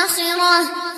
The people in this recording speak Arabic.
الآخرة